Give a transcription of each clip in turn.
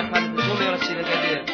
a casa do João Melo Silva.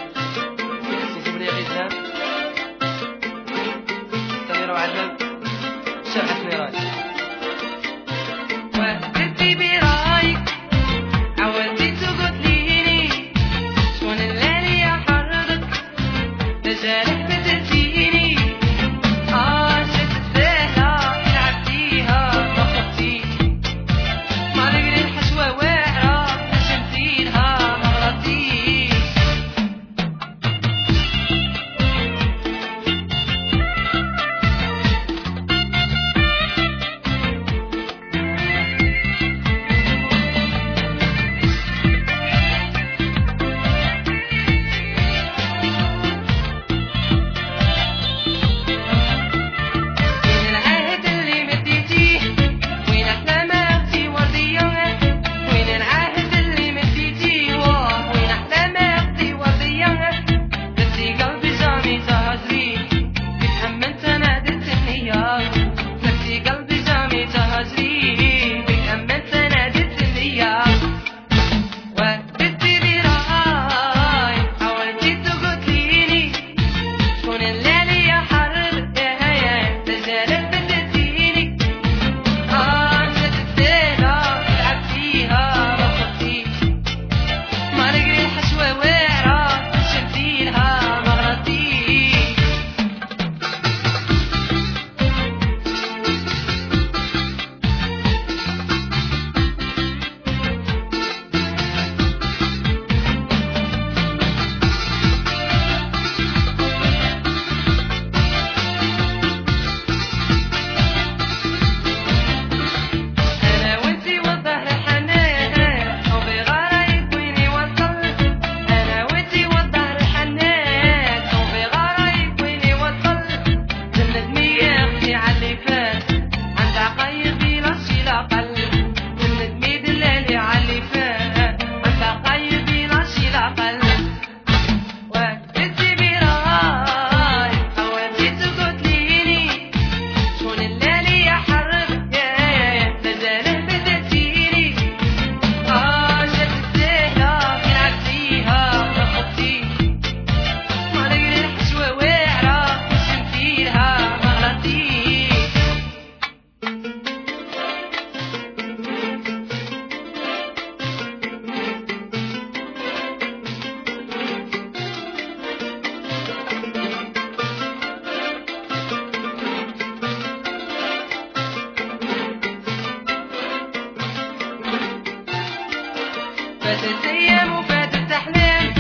فاتت أيام وفاتت أحلام.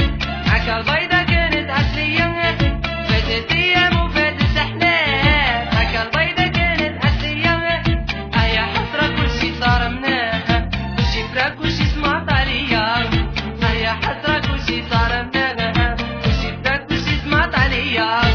معاك البيضة كانت عسلية. فاتت أيام وفاتت أحلام. معاك البيضة كانت عسلية. آه يا حسرة كل شي صار منها كل شي فراق كل شي سمعت عليا. آه يا حسرة كل شي صار منها كل شي فراق كل شي سمعت عليا.